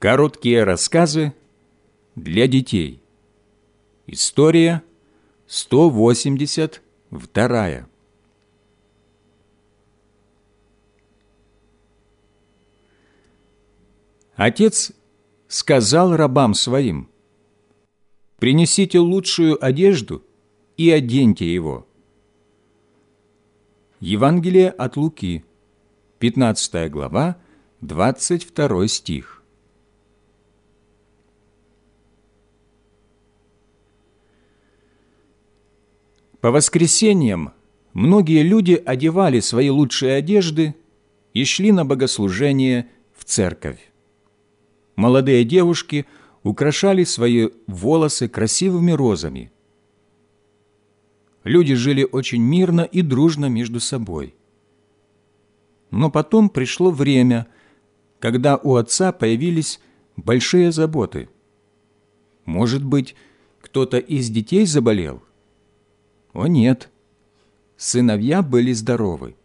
Короткие рассказы для детей. История 182. Отец сказал рабам своим, «Принесите лучшую одежду и оденьте его». Евангелие от Луки, 15 глава, 22 стих. По воскресеньям многие люди одевали свои лучшие одежды и шли на богослужение в церковь. Молодые девушки украшали свои волосы красивыми розами. Люди жили очень мирно и дружно между собой. Но потом пришло время, когда у отца появились большие заботы. Может быть, кто-то из детей заболел? О нет, сыновья были здоровы.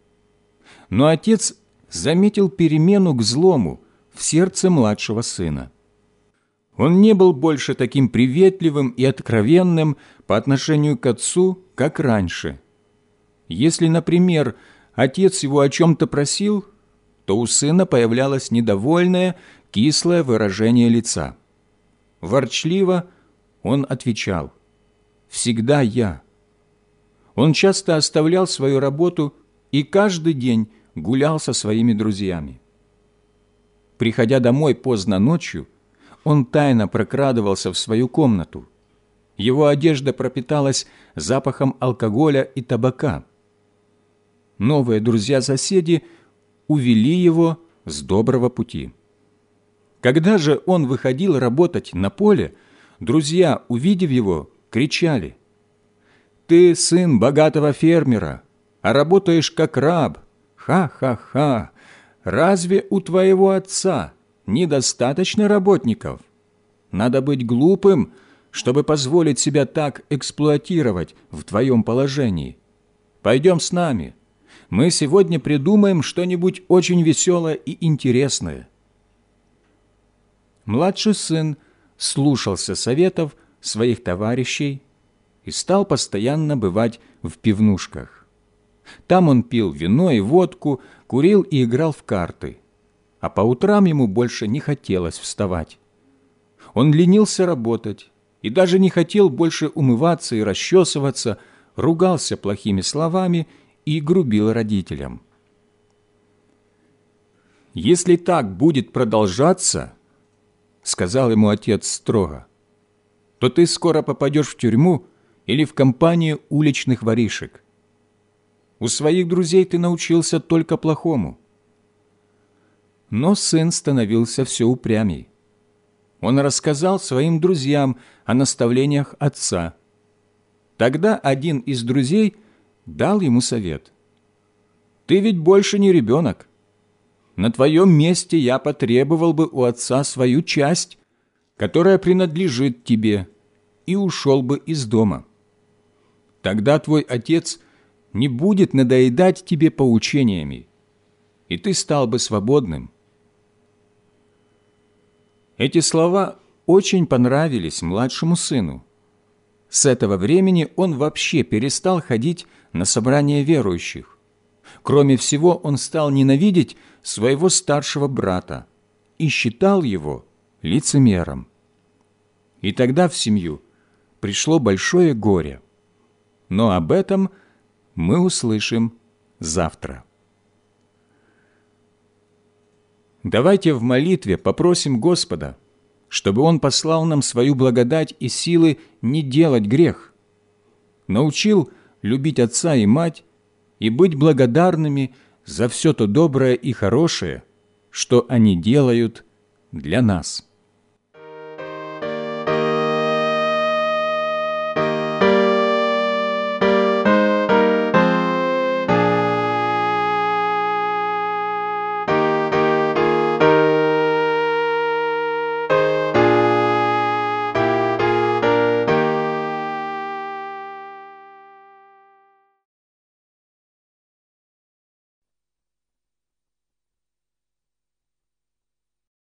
Но отец заметил перемену к злому – в сердце младшего сына. Он не был больше таким приветливым и откровенным по отношению к отцу, как раньше. Если, например, отец его о чем-то просил, то у сына появлялось недовольное, кислое выражение лица. Ворчливо он отвечал «Всегда я». Он часто оставлял свою работу и каждый день гулял со своими друзьями. Приходя домой поздно ночью, он тайно прокрадывался в свою комнату. Его одежда пропиталась запахом алкоголя и табака. Новые друзья-соседи увели его с доброго пути. Когда же он выходил работать на поле, друзья, увидев его, кричали, «Ты сын богатого фермера, а работаешь как раб! Ха-ха-ха! разве у твоего отца недостаточно работников? Надо быть глупым, чтобы позволить себя так эксплуатировать в твоем положении. Пойдем с нами. Мы сегодня придумаем что-нибудь очень веселое и интересное». Младший сын слушался советов своих товарищей и стал постоянно бывать в пивнушках. Там он пил вино и водку, курил и играл в карты, а по утрам ему больше не хотелось вставать. Он ленился работать и даже не хотел больше умываться и расчесываться, ругался плохими словами и грубил родителям. «Если так будет продолжаться, — сказал ему отец строго, — то ты скоро попадешь в тюрьму или в компанию уличных воришек. У своих друзей ты научился только плохому». Но сын становился все упрямей. Он рассказал своим друзьям о наставлениях отца. Тогда один из друзей дал ему совет. «Ты ведь больше не ребенок. На твоем месте я потребовал бы у отца свою часть, которая принадлежит тебе, и ушел бы из дома. Тогда твой отец не будет надоедать тебе поучениями, и ты стал бы свободным. Эти слова очень понравились младшему сыну. С этого времени он вообще перестал ходить на собрания верующих. Кроме всего, он стал ненавидеть своего старшего брата и считал его лицемером. И тогда в семью пришло большое горе. Но об этом – мы услышим завтра. Давайте в молитве попросим Господа, чтобы Он послал нам свою благодать и силы не делать грех, научил любить отца и мать и быть благодарными за все то доброе и хорошее, что они делают для нас.